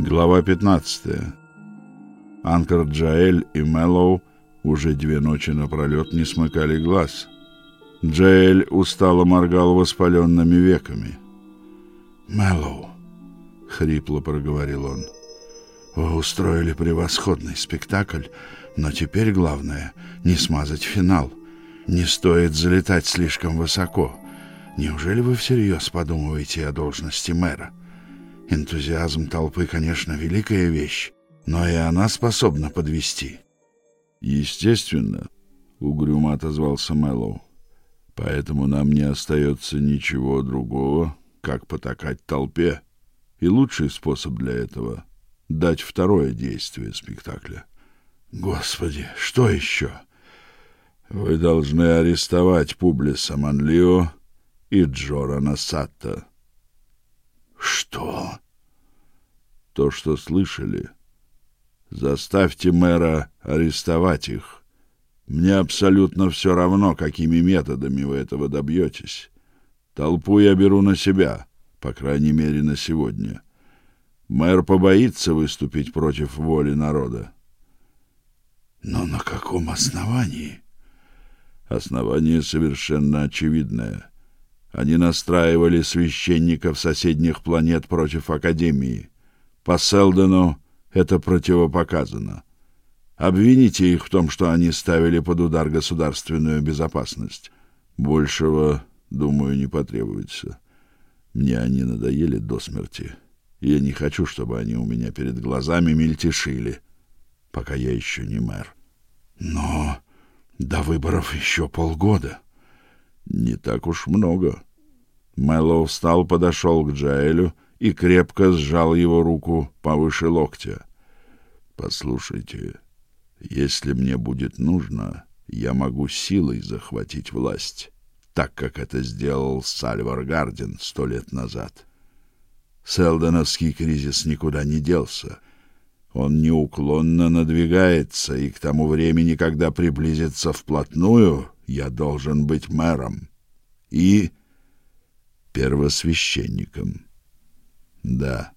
Глава 15. Анкар Джаэль и Мэллоу уже две ночи напролет не смыкали глаз. Джаэль устало моргал воспаленными веками. «Мэллоу», — хрипло проговорил он, — «вы устроили превосходный спектакль, но теперь главное — не смазать финал. Не стоит залетать слишком высоко. Неужели вы всерьез подумываете о должности мэра?» Энтузиазм толпы, конечно, великая вещь, но и она способна подвести. Естественно, угрюмо отозвался Мэллоу. Поэтому нам не остается ничего другого, как потакать толпе. И лучший способ для этого — дать второе действие спектакля. Господи, что еще? Вы должны арестовать Публиса Манлио и Джорана Сатта. Что? То, что слышали. Заставьте мэра арестовать их. Мне абсолютно все равно, какими методами вы этого добьетесь. Толпу я беру на себя, по крайней мере, на сегодня. Мэр побоится выступить против воли народа. Но на каком основании? Основание совершенно очевидное. Они настраивали священников соседних планет против Академии. По Селдену это противопоказано. Обвините их в том, что они ставили под удар государственную безопасность. Большего, думаю, не потребуется. Мне они надоели до смерти. Я не хочу, чтобы они у меня перед глазами мельтешили, пока я еще не мэр. Но до выборов еще полгода. Не так уж много. Мэллоу встал, подошел к Джаэлю и крепко сжал его руку повыше локтя. Послушайте, если мне будет нужно, я могу силой захватить власть, так как это сделал Сальвар Гарден сто лет назад. Селдоновский кризис никуда не делся. Он неуклонно надвигается, и к тому времени, когда приблизится вплотную, я должен быть мэром и первосвященником. Да,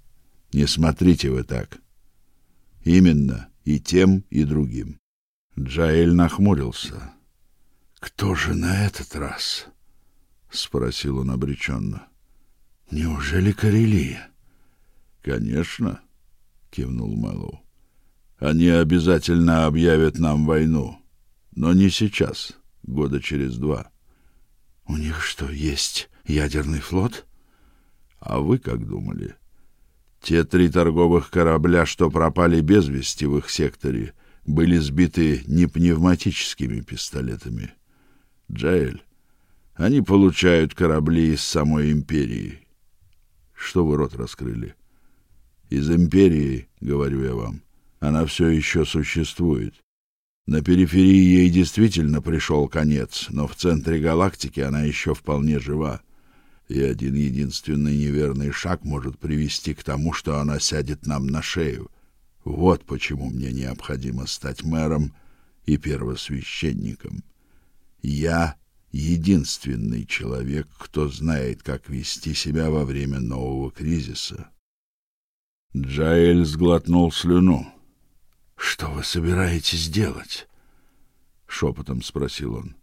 не смотрите вы так. Именно и тем, и другим. Джаэль нахмурился. Кто же на этот раз? спросил он обреченно. Неужели Карелия? Конечно, кивнул Мэллоу. Они обязательно объявят нам войну, но не сейчас года через два. У них что, есть ядерный флот? А вы как думали? Те три торговых корабля, что пропали без вести в их секторе, были сбиты не пневматическими пистолетами. Джаэль, они получают корабли из самой империи. Что вы рот раскрыли? Из империи, говорю я вам. Она все еще существует. На периферии ей действительно пришел конец, но в центре галактики она еще вполне жива. И один единственный неверный шаг может привести к тому, что она сядет нам на шею. Вот почему мне необходимо стать мэром и первосвященником. Я единственный человек, кто знает, как вести себя во время нового кризиса. Джаэль сглотнул слюну. Что вы собираетесь делать? шепотом спросил он.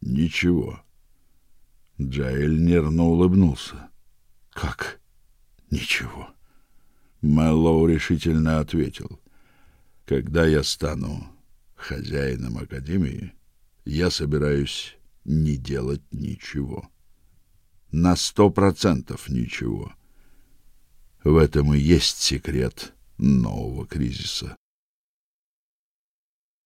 Ничего. Джаэль нервно улыбнулся. Как? Ничего. Мэллоу решительно ответил: Когда я стану хозяином академии, я собираюсь не делать ничего. На сто процентов ничего. В этом и есть секрет нового кризиса.